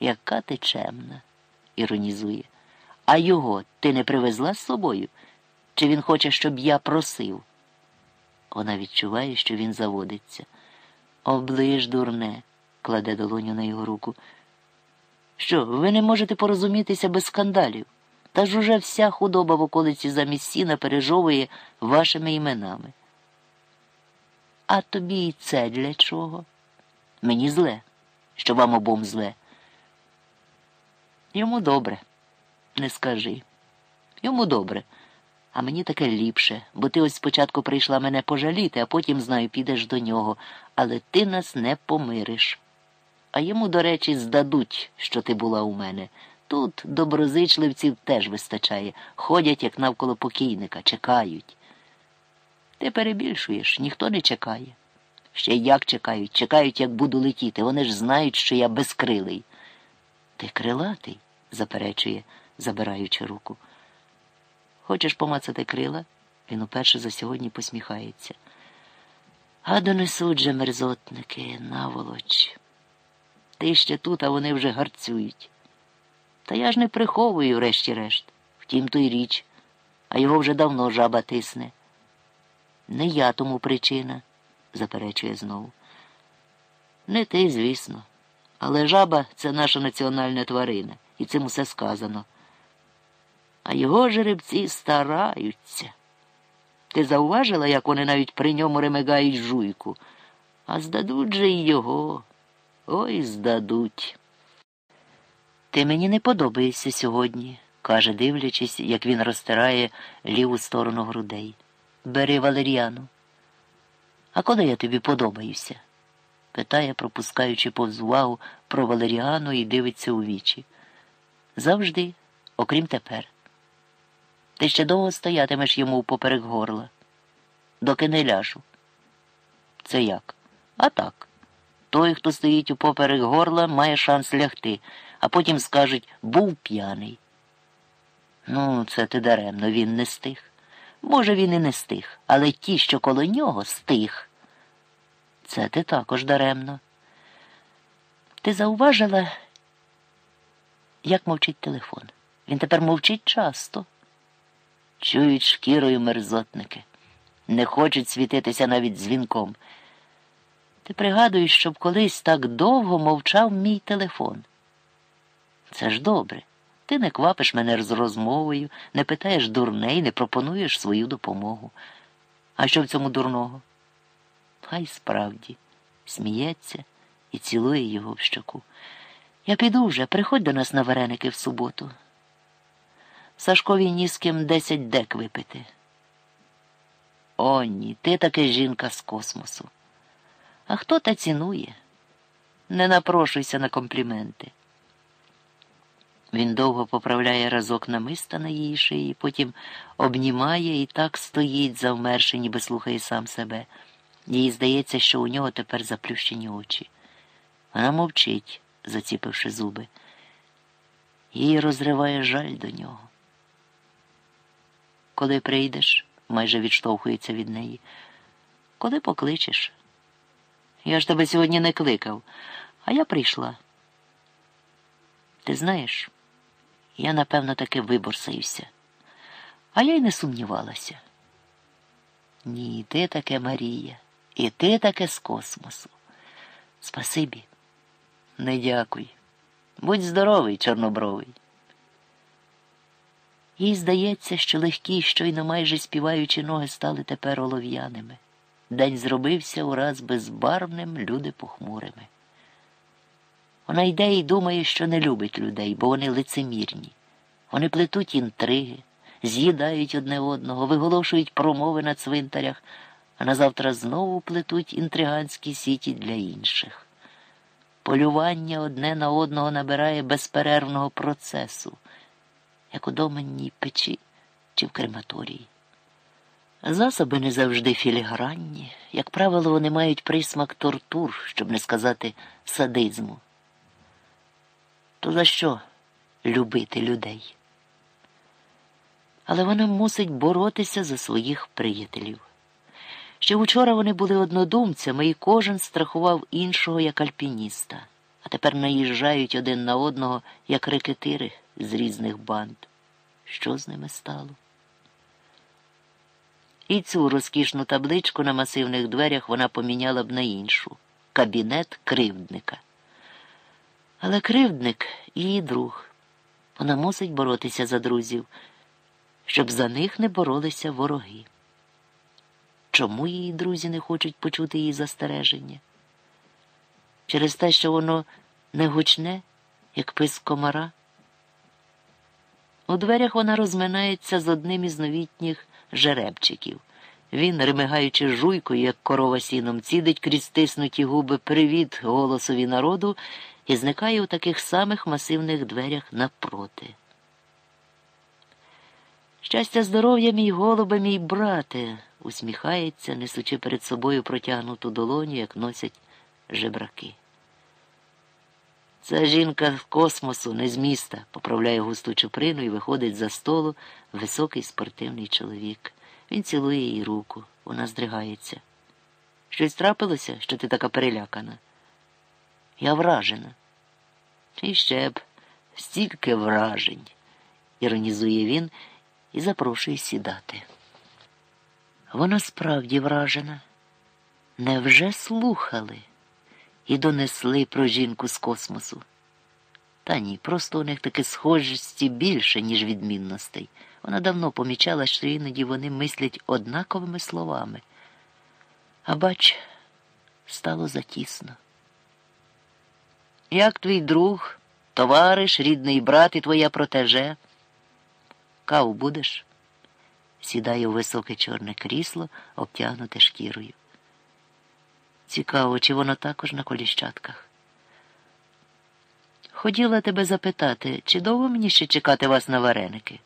Яка ти чемна, іронізує. А його ти не привезла з собою? Чи він хоче, щоб я просив? Вона відчуває, що він заводиться. Оближ, дурне, кладе долоню на його руку. Що, ви не можете порозумітися без скандалів? Та ж уже вся худоба в околиці замість сіна пережовує вашими іменами. А тобі і це для чого? Мені зле, що вам обом зле. Йому добре, не скажи. Йому добре, а мені таке ліпше, бо ти ось спочатку прийшла мене пожаліти, а потім, знаю, підеш до нього, але ти нас не помириш. А йому, до речі, здадуть, що ти була у мене. Тут доброзичливців теж вистачає, ходять, як навколо покійника, чекають. Ти перебільшуєш, ніхто не чекає. Ще як чекають, чекають, як буду летіти. Вони ж знають, що я безкрилий. Ти крилатий, заперечує, забираючи руку. Хочеш помацати крила? Він уперше за сьогодні посміхається. А донесуть же мерзотники, наволоч. Ти ще тут, а вони вже гарцюють. Та я ж не приховую, врешті-решт. Втім, то й річ, а його вже давно жаба тисне. Не я тому причина, заперечує знову. Не ти, звісно. Але жаба це наша національна тварина, і цим усе сказано. А його жеребці стараються. Ти зауважила, як вони навіть при ньому ремигають жуйку, а здадуть же й його. Ой, здадуть. Ти мені не подобаєшся сьогодні, каже, дивлячись, як він розтирає ліву сторону грудей. Бери валеріану. А коли я тобі подобаюся? питає, пропускаючи повз увагу про валеріану і дивиться у вічі. Завжди, окрім тепер. Ти ще довго стоятимеш йому поперек горла, доки не ляжу. Це як? А так. Той, хто стоїть у поперек горла, має шанс лягти, а потім скажуть був п'яний. Ну, це ти даремно, він не стих. Може, він і не стих, але ті, що коло нього, стих. Це ти також даремно. Ти зауважила, як мовчить телефон. Він тепер мовчить часто. Чують шкірою мерзотники, не хочуть світитися навіть дзвінком. Ти пригадуєш, щоб колись так довго мовчав мій телефон. Це ж добре. Ти не квапиш мене з розмовою, не питаєш дурней, не пропонуєш свою допомогу. А що в цьому дурного? Хай справді сміється і цілує його в щоку. Я піду вже, приходь до нас на вареники в суботу. Сашкові ні з ким десять дек випити. О, ні, ти таки жінка з космосу. А хто та цінує? Не напрошуйся на компліменти. Він довго поправляє разок намиста на її шиї, потім обнімає і так стоїть, завмерши, ніби слухає сам себе. Їй здається, що у нього тепер заплющені очі. Вона мовчить, заціпивши зуби. Її розриває жаль до нього. Коли прийдеш, майже відштовхується від неї. Коли покличеш? Я ж тебе сьогодні не кликав, а я прийшла. Ти знаєш, я, напевно, таки виборсаюся, а я й не сумнівалася. Ні, ти таке Марія, і ти таке з космосу. Спасибі, не дякуй. Будь здоровий, чорнобровий. Їй здається, що легкі, щойно майже співаючі ноги стали тепер олов'яними. День зробився ураз безбарвним, люди похмурими. Вона йде і думає, що не любить людей, бо вони лицемірні. Вони плетуть інтриги, з'їдають одне одного, виголошують промови на цвинтарях, а назавтра знову плетуть інтриганські сіті для інших. Полювання одне на одного набирає безперервного процесу, як у доменній печі чи в крематорії. Засоби не завжди філігранні, як правило, вони мають присмак тортур, щоб не сказати садизму. То за що любити людей? Але вона мусить боротися за своїх приятелів. Ще вчора вони були однодумцями, і кожен страхував іншого як альпініста. а тепер наїжджають один на одного, як рекетири з різних банд. Що з ними стало? І цю розкішну табличку на масивних дверях вона поміняла б на іншу кабінет кривдника. Але кривдник її друг. Вона мусить боротися за друзів, щоб за них не боролися вороги. Чому її друзі не хочуть почути її застереження? Через те, що воно не гучне, як пис комара. У дверях вона розминається з одним із новітніх жеребчиків. Він, ремигаючи жуйкою, як корова сіном, цідить крізь стиснуті губи привіт голосові народу і зникає у таких самих масивних дверях напроти. Щастя, здоров'я, мій голубе, мій брате, усміхається, несучи перед собою протягнуту долоню, як носять жебраки. Ця жінка з космосу, не з міста, поправляє густу чуприну і виходить за столу високий спортивний чоловік. Він цілує їй руку, вона здригається. Щось трапилося, що ти така перелякана? Я вражена. І ще б стільки вражень, іронізує він і запрошує сідати. Вона справді вражена. Невже слухали і донесли про жінку з космосу? Та ні, просто у них таки схожості більше, ніж відмінностей. Вона давно помічала, що іноді вони мислять однаковими словами. А бач, стало затісно. Як твій друг, товариш, рідний брат і твоя протеже? Каву будеш? Сідає у високе чорне крісло, обтягнуте шкірою. Цікаво, чи воно також на коліщатках. Хотіла тебе запитати, чи довго мені ще чекати вас на вареники?